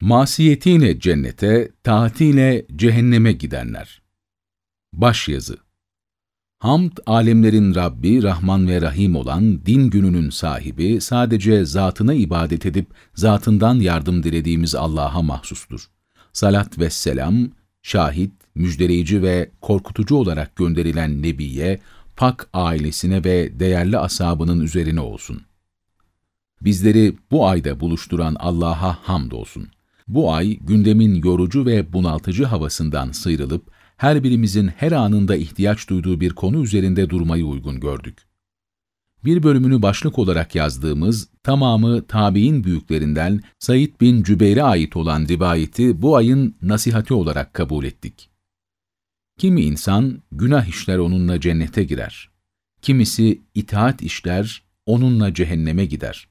Masiyetiyle cennete, taatiyle cehenneme gidenler. Başyazı Hamd, alemlerin Rabbi, Rahman ve Rahim olan din gününün sahibi, sadece zatına ibadet edip zatından yardım dilediğimiz Allah'a mahsustur. Salat ve selam, şahit, müjdeleyici ve korkutucu olarak gönderilen Nebi'ye, pak ailesine ve değerli asabının üzerine olsun. Bizleri bu ayda buluşturan Allah'a hamdolsun. Bu ay gündemin yorucu ve bunaltıcı havasından sıyrılıp her birimizin her anında ihtiyaç duyduğu bir konu üzerinde durmayı uygun gördük. Bir bölümünü başlık olarak yazdığımız, tamamı tabi'in büyüklerinden Said bin Cübeyr'e ait olan rivayeti bu ayın nasihati olarak kabul ettik. Kimi insan günah işler onunla cennete girer. Kimisi itaat işler onunla cehenneme gider.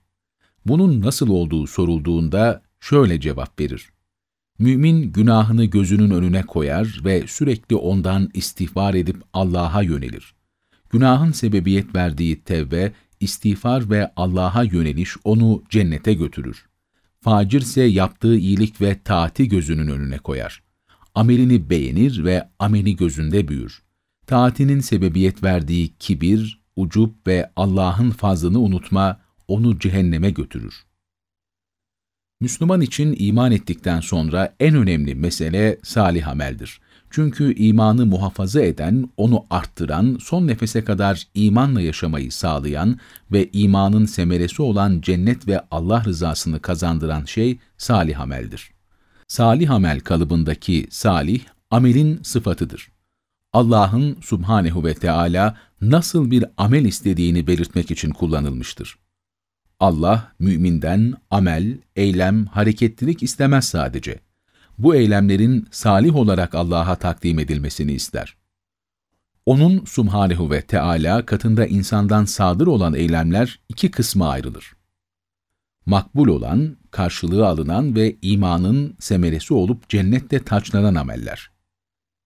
Bunun nasıl olduğu sorulduğunda şöyle cevap verir. Mümin günahını gözünün önüne koyar ve sürekli ondan istiğfar edip Allah'a yönelir. Günahın sebebiyet verdiği tevbe, istiğfar ve Allah'a yöneliş onu cennete götürür. Facir ise yaptığı iyilik ve taati gözünün önüne koyar. Amelini beğenir ve ameli gözünde büyür. Taatinin sebebiyet verdiği kibir, ucup ve Allah'ın fazlını unutma onu cehenneme götürür. Müslüman için iman ettikten sonra en önemli mesele salih ameldir. Çünkü imanı muhafaza eden, onu arttıran, son nefese kadar imanla yaşamayı sağlayan ve imanın semeresi olan cennet ve Allah rızasını kazandıran şey salih ameldir. Salih amel kalıbındaki salih, amelin sıfatıdır. Allah'ın subhanehu ve Teala nasıl bir amel istediğini belirtmek için kullanılmıştır. Allah, müminden amel, eylem, hareketlilik istemez sadece. Bu eylemlerin salih olarak Allah'a takdim edilmesini ister. Onun subhanehu ve Teala katında insandan sadır olan eylemler iki kısma ayrılır. Makbul olan, karşılığı alınan ve imanın semeresi olup cennette taçlanan ameller.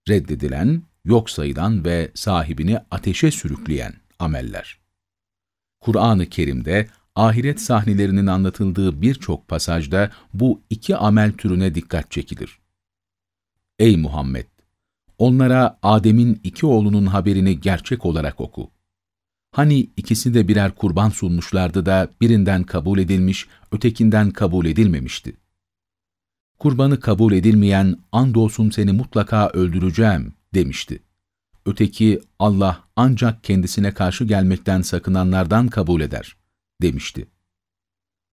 Reddedilen, yok sayılan ve sahibini ateşe sürükleyen ameller. Kur'an-ı Kerim'de ahiret sahnelerinin anlatıldığı birçok pasajda bu iki amel türüne dikkat çekilir. Ey Muhammed! Onlara Adem'in iki oğlunun haberini gerçek olarak oku. Hani ikisi de birer kurban sunmuşlardı da birinden kabul edilmiş, ötekinden kabul edilmemişti. Kurbanı kabul edilmeyen, andolsun seni mutlaka öldüreceğim demişti. Öteki, Allah ancak kendisine karşı gelmekten sakınanlardan kabul eder demişti.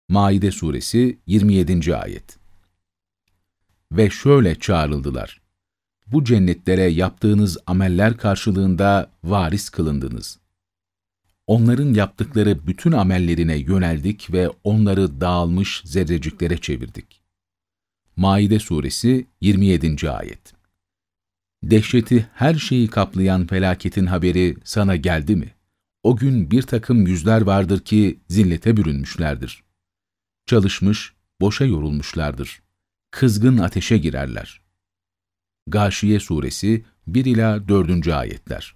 Maide suresi 27. ayet Ve şöyle çağrıldılar. Bu cennetlere yaptığınız ameller karşılığında varis kılındınız. Onların yaptıkları bütün amellerine yöneldik ve onları dağılmış zerreciklere çevirdik. Maide suresi 27. ayet Dehşeti her şeyi kaplayan felaketin haberi sana geldi mi? O gün bir takım yüzler vardır ki zillete bürünmüşlerdir. Çalışmış, boşa yorulmuşlardır. Kızgın ateşe girerler. Gâşiye Suresi 1 ila 4. ayetler.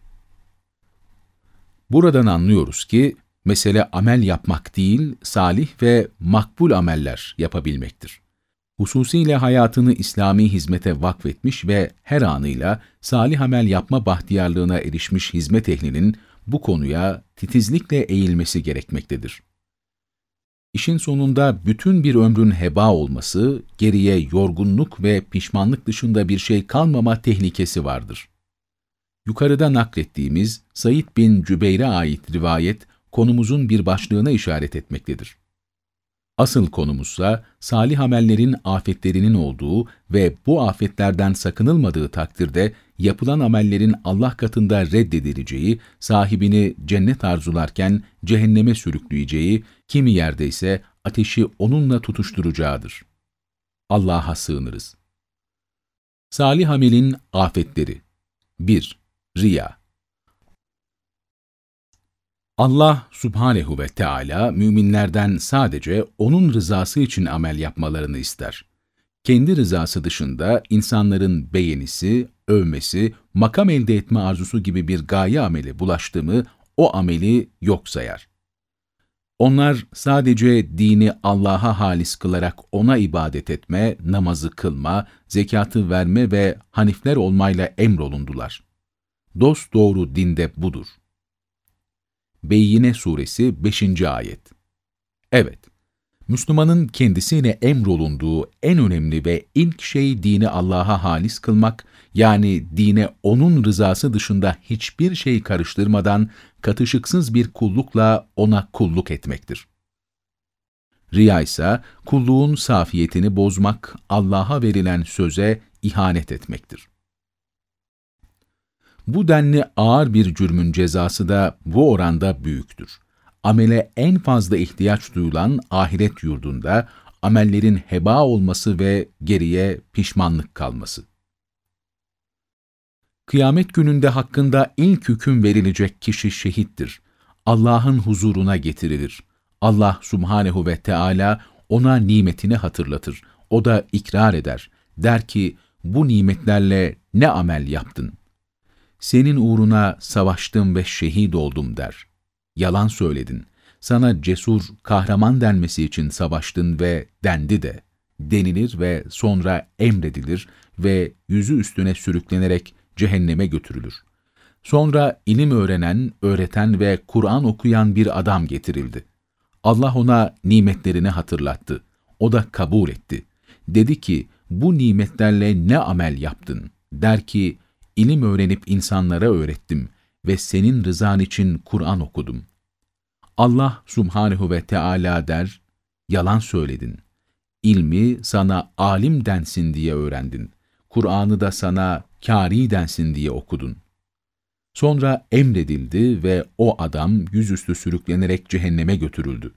Buradan anlıyoruz ki mesele amel yapmak değil, salih ve makbul ameller yapabilmektir. Hususiyle hayatını İslami hizmete vakfetmiş ve her anıyla salih amel yapma bahtiyarlığına erişmiş hizmet ehlinin bu konuya titizlikle eğilmesi gerekmektedir. İşin sonunda bütün bir ömrün heba olması, geriye yorgunluk ve pişmanlık dışında bir şey kalmama tehlikesi vardır. Yukarıda naklettiğimiz Said bin Cübeyr'e ait rivayet, konumuzun bir başlığına işaret etmektedir. Asıl konumuzsa salih amellerin afetlerinin olduğu ve bu afetlerden sakınılmadığı takdirde yapılan amellerin Allah katında reddedileceği, sahibini cennet arzularken cehenneme sürükleyeceği, kimi yerde ise ateşi onunla tutuşturacağıdır. Allah'a sığınırız. Salih amelin afetleri 1. Riya Allah subhanehu ve Teala müminlerden sadece O'nun rızası için amel yapmalarını ister. Kendi rızası dışında insanların beğenisi, övmesi, makam elde etme arzusu gibi bir gaye ameli bulaştı mı, o ameli yok sayar. Onlar sadece dini Allah'a halis kılarak ona ibadet etme, namazı kılma, zekatı verme ve hanifler olmayla emrolundular. Dost doğru dinde budur. Beyyine Suresi 5. Ayet Evet, Müslümanın kendisine emrolunduğu en önemli ve ilk şey dini Allah'a halis kılmak, yani dine O'nun rızası dışında hiçbir şey karıştırmadan katışıksız bir kullukla O'na kulluk etmektir. Riya ise kulluğun safiyetini bozmak, Allah'a verilen söze ihanet etmektir. Bu denli ağır bir cürmün cezası da bu oranda büyüktür amele en fazla ihtiyaç duyulan ahiret yurdunda amellerin heba olması ve geriye pişmanlık kalması. Kıyamet gününde hakkında ilk hüküm verilecek kişi şehittir. Allah'ın huzuruna getirilir. Allah subhanehu ve Teala ona nimetini hatırlatır. O da ikrar eder. Der ki, bu nimetlerle ne amel yaptın? Senin uğruna savaştım ve şehit oldum der yalan söyledin. Sana cesur, kahraman denmesi için savaştın ve dendi de, denilir ve sonra emredilir ve yüzü üstüne sürüklenerek cehenneme götürülür. Sonra ilim öğrenen, öğreten ve Kur'an okuyan bir adam getirildi. Allah ona nimetlerini hatırlattı. O da kabul etti. Dedi ki, bu nimetlerle ne amel yaptın? Der ki, ilim öğrenip insanlara öğrettim ve senin rızan için Kur'an okudum. Allah subhanehu ve Teala der, yalan söyledin. İlmi sana alim densin diye öğrendin. Kur'an'ı da sana kâri densin diye okudun. Sonra emredildi ve o adam yüzüstü sürüklenerek cehenneme götürüldü.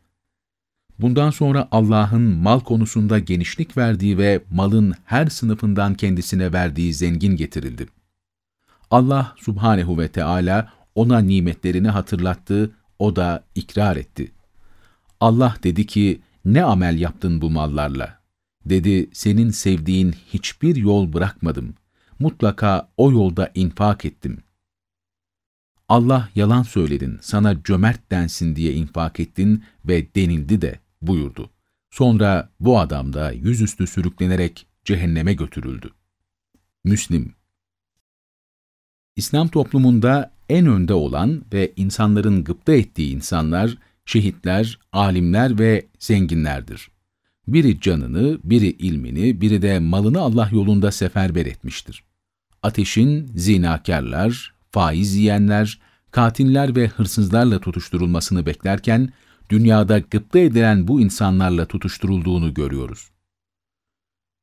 Bundan sonra Allah'ın mal konusunda genişlik verdiği ve malın her sınıfından kendisine verdiği zengin getirildi. Allah subhanehu ve Teala ona nimetlerini hatırlattı, o da ikrar etti. Allah dedi ki, ne amel yaptın bu mallarla? Dedi, senin sevdiğin hiçbir yol bırakmadım. Mutlaka o yolda infak ettim. Allah yalan söyledin, sana cömert densin diye infak ettin ve denildi de buyurdu. Sonra bu adam da yüzüstü sürüklenerek cehenneme götürüldü. Müslim İslam toplumunda en önde olan ve insanların gıpta ettiği insanlar, şehitler, alimler ve zenginlerdir. Biri canını, biri ilmini, biri de malını Allah yolunda seferber etmiştir. Ateşin zinakarlar, faiz yiyenler, katiller ve hırsızlarla tutuşturulmasını beklerken, dünyada gıpta edilen bu insanlarla tutuşturulduğunu görüyoruz.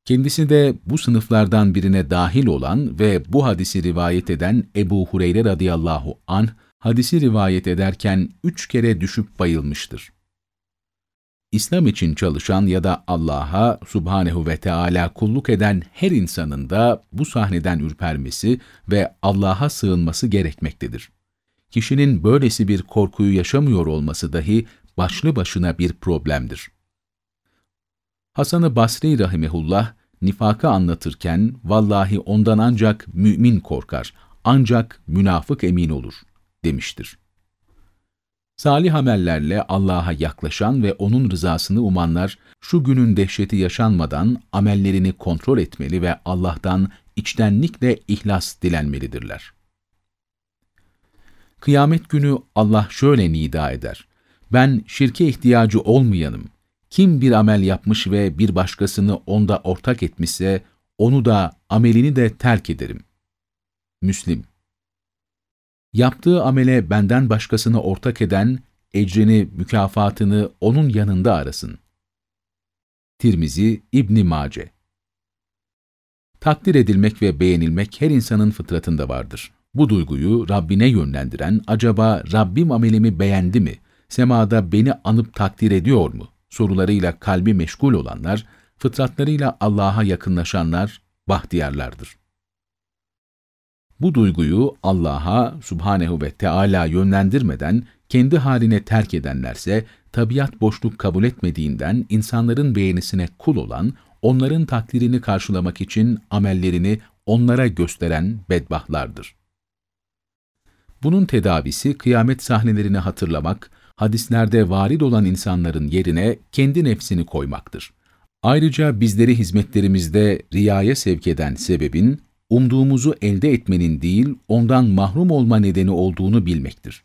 Kendisi de bu sınıflardan birine dahil olan ve bu hadisi rivayet eden Ebu Hureyre radıyallahu anh, hadisi rivayet ederken üç kere düşüp bayılmıştır. İslam için çalışan ya da Allah'a subhanehu ve Teala kulluk eden her insanın da bu sahneden ürpermesi ve Allah'a sığınması gerekmektedir. Kişinin böylesi bir korkuyu yaşamıyor olması dahi başlı başına bir problemdir. Hasan-ı Basri rahimehullah, nifakı anlatırken, vallahi ondan ancak mümin korkar, ancak münafık emin olur, demiştir. Salih amellerle Allah'a yaklaşan ve O'nun rızasını umanlar, şu günün dehşeti yaşanmadan amellerini kontrol etmeli ve Allah'tan içtenlikle ihlas dilenmelidirler. Kıyamet günü Allah şöyle nida eder, ben şirke ihtiyacı olmayanım, kim bir amel yapmış ve bir başkasını onda ortak etmişse, onu da, amelini de terk ederim. Müslim Yaptığı amele benden başkasını ortak eden, ecrini, mükafatını onun yanında arasın. Tirmizi İbn Mace Takdir edilmek ve beğenilmek her insanın fıtratında vardır. Bu duyguyu Rabbine yönlendiren, acaba Rabbim amelimi beğendi mi, semada beni anıp takdir ediyor mu? Sorularıyla kalbi meşgul olanlar, fıtratlarıyla Allah'a yakınlaşanlar bahtiyarlardır. Bu duyguyu Allah'a subhanehu ve Teala yönlendirmeden kendi haline terk edenlerse, tabiat boşluk kabul etmediğinden insanların beğenisine kul olan, onların takdirini karşılamak için amellerini onlara gösteren bedbahtlardır. Bunun tedavisi kıyamet sahnelerini hatırlamak, hadislerde varid olan insanların yerine kendi nefsini koymaktır. Ayrıca bizleri hizmetlerimizde riyaya sevk eden sebebin, umduğumuzu elde etmenin değil, ondan mahrum olma nedeni olduğunu bilmektir.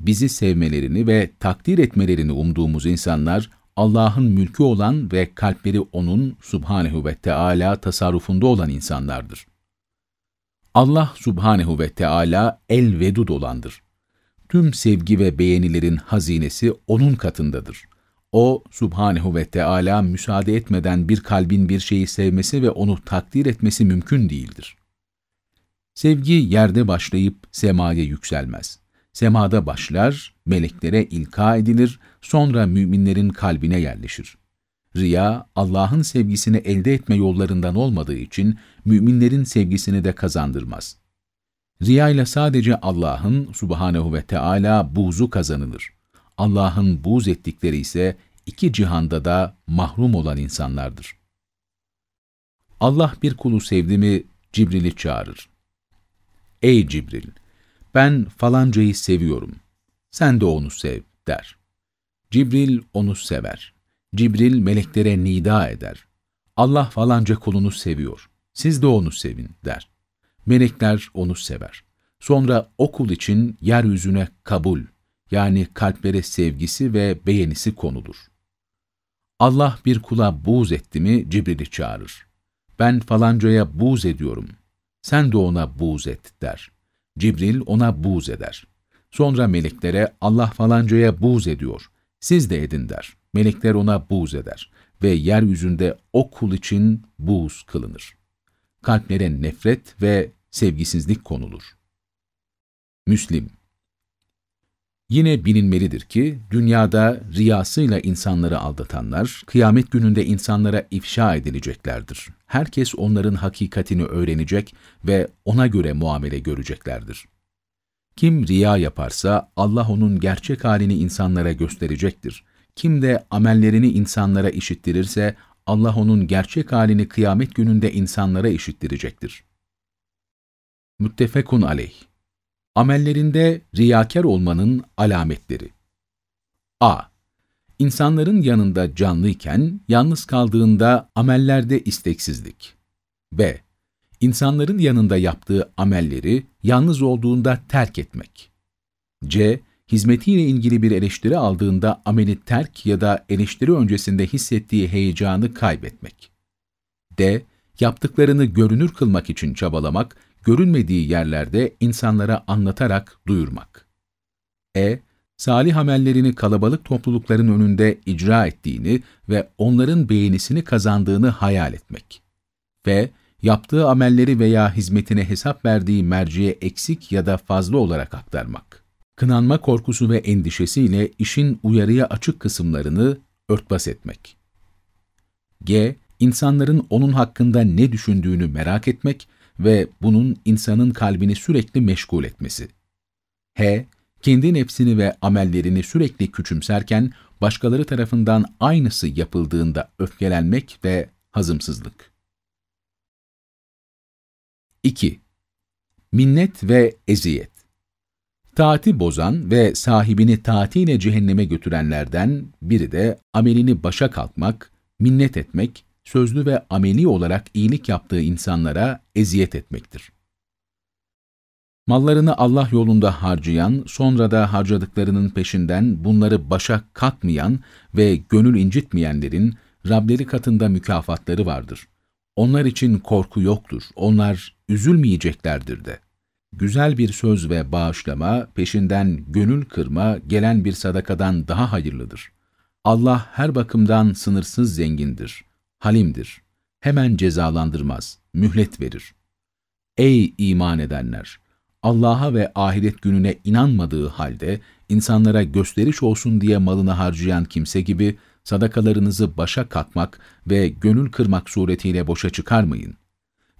Bizi sevmelerini ve takdir etmelerini umduğumuz insanlar, Allah'ın mülkü olan ve kalpleri O'nun Subhanehu ve Teala tasarrufunda olan insanlardır. Allah Subhanehu ve Teala el-vedud olandır. Tüm sevgi ve beğenilerin hazinesi O'nun katındadır. O, Subhanehu ve Teala müsaade etmeden bir kalbin bir şeyi sevmesi ve onu takdir etmesi mümkün değildir. Sevgi yerde başlayıp semaya yükselmez. Semada başlar, meleklere ilka edilir, sonra müminlerin kalbine yerleşir. Riya, Allah'ın sevgisini elde etme yollarından olmadığı için müminlerin sevgisini de kazandırmaz. Riya ile sadece Allah'ın subhanehu ve Teala buzu kazanılır. Allah'ın buz ettikleri ise iki cihanda da mahrum olan insanlardır. Allah bir kulu sevdi mi Cibril'i çağırır. Ey Cibril! Ben falancayı seviyorum. Sen de onu sev, der. Cibril onu sever. Cibril meleklere nida eder. Allah falanca kulunu seviyor. Siz de onu sevin, der. Melekler onu sever. Sonra o kul için yeryüzüne kabul, yani kalplere sevgisi ve beğenisi konulur. Allah bir kula buğz etti mi Cibril'i çağırır. Ben falancaya buğz ediyorum. Sen de ona buğz et, der. Cibril ona buğz eder. Sonra meleklere Allah falancaya buğz ediyor. Siz de edin der. Melekler ona buğz eder ve yeryüzünde o kul için buğz kılınır. Kalplere nefret ve sevgisizlik konulur. Müslim Yine bilinmelidir ki, dünyada riyasıyla insanları aldatanlar, kıyamet gününde insanlara ifşa edileceklerdir. Herkes onların hakikatini öğrenecek ve ona göre muamele göreceklerdir. Kim riya yaparsa, Allah onun gerçek halini insanlara gösterecektir. Kim de amellerini insanlara işittirirse, Allah onun gerçek halini kıyamet gününde insanlara işittirecektir. Müttefekun aleyh Amellerinde riyakar olmanın alametleri. A. İnsanların yanında canlıyken, yalnız kaldığında amellerde isteksizlik. B. İnsanların yanında yaptığı amelleri yalnız olduğunda terk etmek. C. Hizmetiyle ilgili bir eleştiri aldığında ameli terk ya da eleştiri öncesinde hissettiği heyecanı kaybetmek. D. Yaptıklarını görünür kılmak için çabalamak görünmediği yerlerde insanlara anlatarak duyurmak. E. Salih amellerini kalabalık toplulukların önünde icra ettiğini ve onların beğenisini kazandığını hayal etmek. F. Yaptığı amelleri veya hizmetine hesap verdiği merciye eksik ya da fazla olarak aktarmak. Kınanma korkusu ve endişesiyle işin uyarıya açık kısımlarını örtbas etmek. G. İnsanların onun hakkında ne düşündüğünü merak etmek ve bunun insanın kalbini sürekli meşgul etmesi. H. Kendi nefsini ve amellerini sürekli küçümserken, başkaları tarafından aynısı yapıldığında öfkelenmek ve hazımsızlık. 2. Minnet ve eziyet Taati bozan ve sahibini taatiyle cehenneme götürenlerden biri de amelini başa kalkmak, minnet etmek sözlü ve ameli olarak iyilik yaptığı insanlara eziyet etmektir. Mallarını Allah yolunda harcayan, sonra da harcadıklarının peşinden bunları başa kalkmayan ve gönül incitmeyenlerin Rableri katında mükafatları vardır. Onlar için korku yoktur, onlar üzülmeyeceklerdir de. Güzel bir söz ve bağışlama, peşinden gönül kırma gelen bir sadakadan daha hayırlıdır. Allah her bakımdan sınırsız zengindir halimdir. Hemen cezalandırmaz, mühlet verir. Ey iman edenler! Allah'a ve ahiret gününe inanmadığı halde insanlara gösteriş olsun diye malını harcayan kimse gibi sadakalarınızı başa katmak ve gönül kırmak suretiyle boşa çıkarmayın.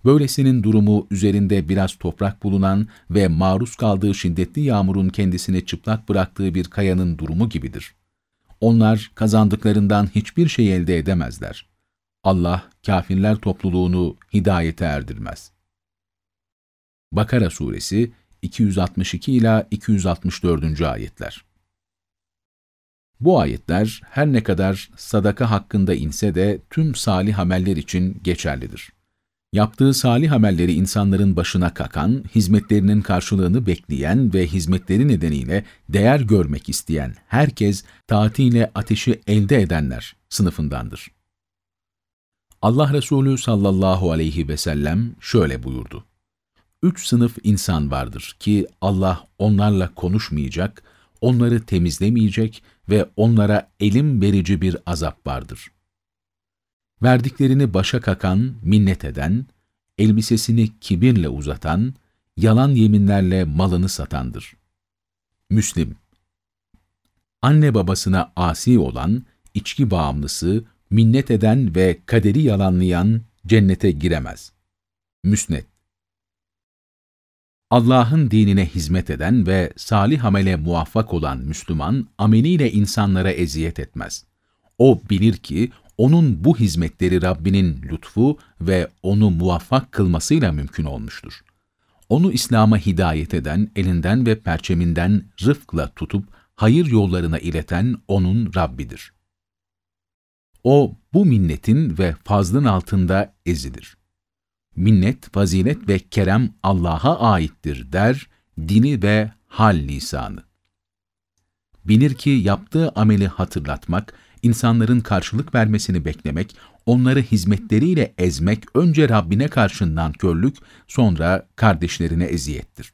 Böylesinin durumu üzerinde biraz toprak bulunan ve maruz kaldığı şiddetli yağmurun kendisini çıplak bıraktığı bir kayanın durumu gibidir. Onlar kazandıklarından hiçbir şey elde edemezler. Allah kafirler topluluğunu hidayete erdirmez. Bakara suresi 262 ila 264. ayetler. Bu ayetler her ne kadar sadaka hakkında inse de tüm salih ameller için geçerlidir. Yaptığı salih amelleri insanların başına kakan, hizmetlerinin karşılığını bekleyen ve hizmetleri nedeniyle değer görmek isteyen herkes taatiyle ateşi elde edenler sınıfındandır. Allah Resulü sallallahu aleyhi ve sellem şöyle buyurdu. Üç sınıf insan vardır ki Allah onlarla konuşmayacak, onları temizlemeyecek ve onlara elim verici bir azap vardır. Verdiklerini başa kakan, minnet eden, elbisesini kibirle uzatan, yalan yeminlerle malını satandır. Müslim Anne babasına asi olan, içki bağımlısı, minnet eden ve kaderi yalanlayan cennete giremez. Müsnet Allah'ın dinine hizmet eden ve salih amele muvaffak olan Müslüman, ameliyle insanlara eziyet etmez. O bilir ki, onun bu hizmetleri Rabbinin lütfu ve onu muvaffak kılmasıyla mümkün olmuştur. Onu İslam'a hidayet eden, elinden ve perçeminden rıfkla tutup hayır yollarına ileten O'nun Rabbidir. O, bu minnetin ve fazlın altında ezilir minnet, fazilet ve kerem Allah'a aittir der, dini ve hal lisanı. Bilir ki yaptığı ameli hatırlatmak, insanların karşılık vermesini beklemek, onları hizmetleriyle ezmek önce Rabbine karşı nankörlük, sonra kardeşlerine eziyettir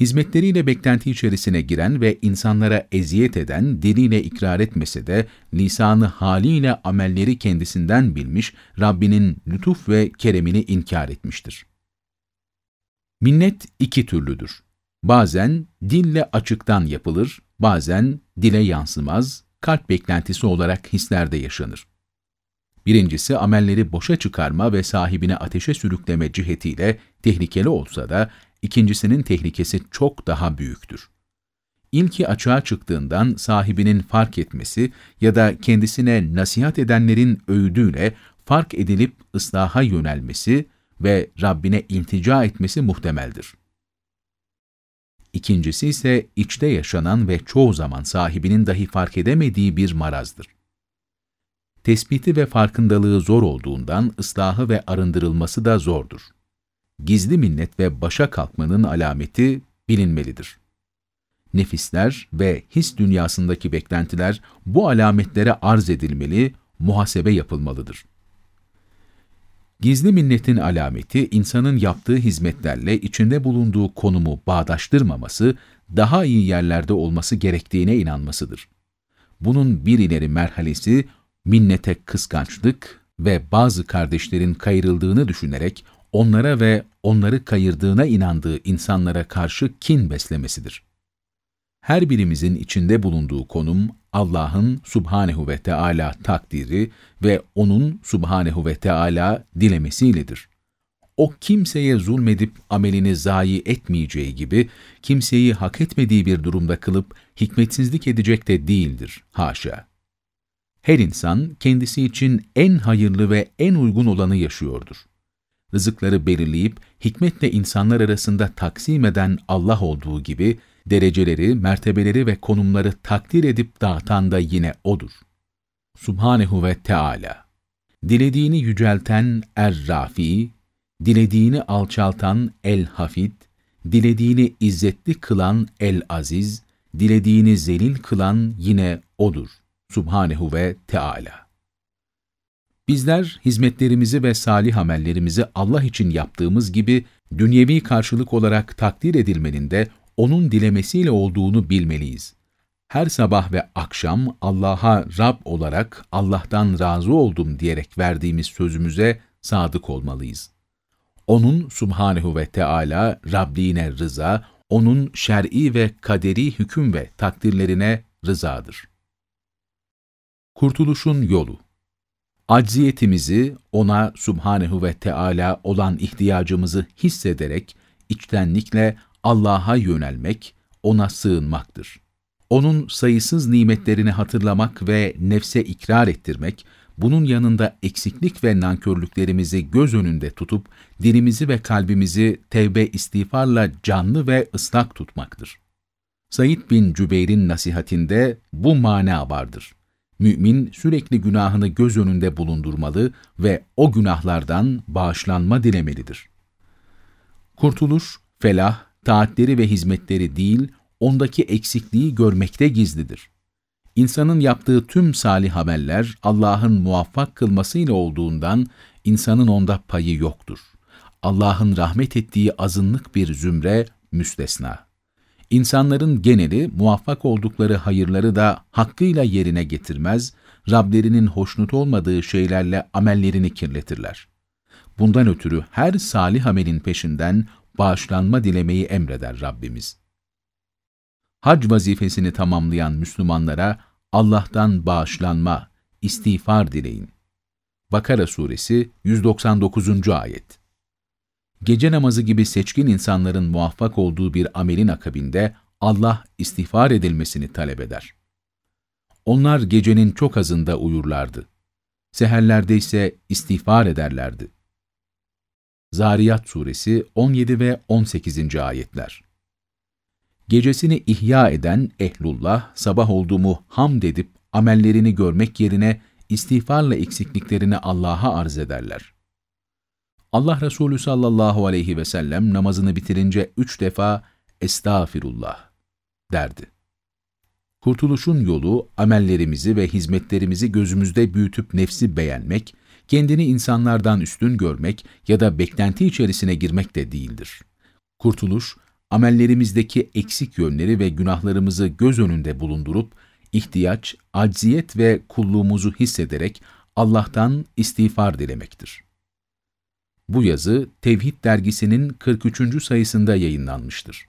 hizmetleriyle beklenti içerisine giren ve insanlara eziyet eden, diliyle ikrar etmese de, lisanı haliyle amelleri kendisinden bilmiş, Rabbinin lütuf ve keremini inkar etmiştir. Minnet iki türlüdür. Bazen dille açıktan yapılır, bazen dile yansımaz, kalp beklentisi olarak hislerde yaşanır. Birincisi amelleri boşa çıkarma ve sahibine ateşe sürükleme cihetiyle tehlikeli olsa da ikincisinin tehlikesi çok daha büyüktür. İlki açığa çıktığından sahibinin fark etmesi ya da kendisine nasihat edenlerin öğüdüyle fark edilip ıslaha yönelmesi ve Rabbine iltica etmesi muhtemeldir. İkincisi ise içte yaşanan ve çoğu zaman sahibinin dahi fark edemediği bir marazdır. Tespiti ve farkındalığı zor olduğundan ıslahı ve arındırılması da zordur gizli minnet ve başa kalkmanın alameti bilinmelidir. Nefisler ve his dünyasındaki beklentiler bu alametlere arz edilmeli, muhasebe yapılmalıdır. Gizli minnetin alameti, insanın yaptığı hizmetlerle içinde bulunduğu konumu bağdaştırmaması, daha iyi yerlerde olması gerektiğine inanmasıdır. Bunun bir ileri merhalesi, minnete kıskançlık ve bazı kardeşlerin kayırıldığını düşünerek onlara ve onları kayırdığına inandığı insanlara karşı kin beslemesidir. Her birimizin içinde bulunduğu konum Allah'ın Subhanehu ve Teala takdiri ve O'nun Subhanehu ve Teala dilemesiyledir. O kimseye zulmedip amelini zayi etmeyeceği gibi, kimseyi hak etmediği bir durumda kılıp hikmetsizlik edecek de değildir, haşa. Her insan kendisi için en hayırlı ve en uygun olanı yaşıyordur rızıkları belirleyip hikmetle insanlar arasında taksim eden Allah olduğu gibi, dereceleri, mertebeleri ve konumları takdir edip dağıtan da yine O'dur. Subhanehu ve Teala Dilediğini yücelten Er-Rafi, dilediğini alçaltan El-Hafid, dilediğini izzetli kılan El-Aziz, dilediğini zelil kılan yine O'dur. Subhanehu ve Teala Bizler hizmetlerimizi ve salih amellerimizi Allah için yaptığımız gibi dünyevi karşılık olarak takdir edilmenin de O'nun dilemesiyle olduğunu bilmeliyiz. Her sabah ve akşam Allah'a Rab olarak Allah'tan razı oldum diyerek verdiğimiz sözümüze sadık olmalıyız. O'nun Subhanehu ve Teala Rabliğine rıza, O'nun şer'i ve kaderi hüküm ve takdirlerine rızadır. Kurtuluşun Yolu acziyetimizi, ona Subhanehu ve Teala olan ihtiyacımızı hissederek, içtenlikle Allah'a yönelmek, ona sığınmaktır. Onun sayısız nimetlerini hatırlamak ve nefse ikrar ettirmek, bunun yanında eksiklik ve nankörlüklerimizi göz önünde tutup, dilimizi ve kalbimizi tevbe istiğfarla canlı ve ıslak tutmaktır. Said bin Cübeyr'in nasihatinde bu mana vardır. Mümin sürekli günahını göz önünde bulundurmalı ve o günahlardan bağışlanma dilemelidir. Kurtuluş, felah, taatleri ve hizmetleri değil, ondaki eksikliği görmekte gizlidir. İnsanın yaptığı tüm salih ameller Allah'ın muvaffak kılmasıyla olduğundan insanın onda payı yoktur. Allah'ın rahmet ettiği azınlık bir zümre müstesna. İnsanların geneli muvaffak oldukları hayırları da hakkıyla yerine getirmez, Rablerinin hoşnut olmadığı şeylerle amellerini kirletirler. Bundan ötürü her salih amelin peşinden bağışlanma dilemeyi emreder Rabbimiz. Hac vazifesini tamamlayan Müslümanlara Allah'tan bağışlanma, istiğfar dileyin. Bakara Suresi 199. Ayet Gece namazı gibi seçkin insanların muvaffak olduğu bir amelin akabinde Allah istiğfar edilmesini talep eder. Onlar gecenin çok azında uyurlardı. Seherlerde ise istiğfar ederlerdi. Zariyat Suresi 17 ve 18. Ayetler Gecesini ihya eden ehlullah, sabah olduğumu hamd edip amellerini görmek yerine istiğfarla eksikliklerini Allah'a arz ederler. Allah Resulü sallallahu aleyhi ve sellem namazını bitirince üç defa Estağfirullah derdi. Kurtuluşun yolu, amellerimizi ve hizmetlerimizi gözümüzde büyütüp nefsi beğenmek, kendini insanlardan üstün görmek ya da beklenti içerisine girmek de değildir. Kurtuluş, amellerimizdeki eksik yönleri ve günahlarımızı göz önünde bulundurup, ihtiyaç, acziyet ve kulluğumuzu hissederek Allah'tan istiğfar dilemektir. Bu yazı Tevhid dergisinin 43. sayısında yayınlanmıştır.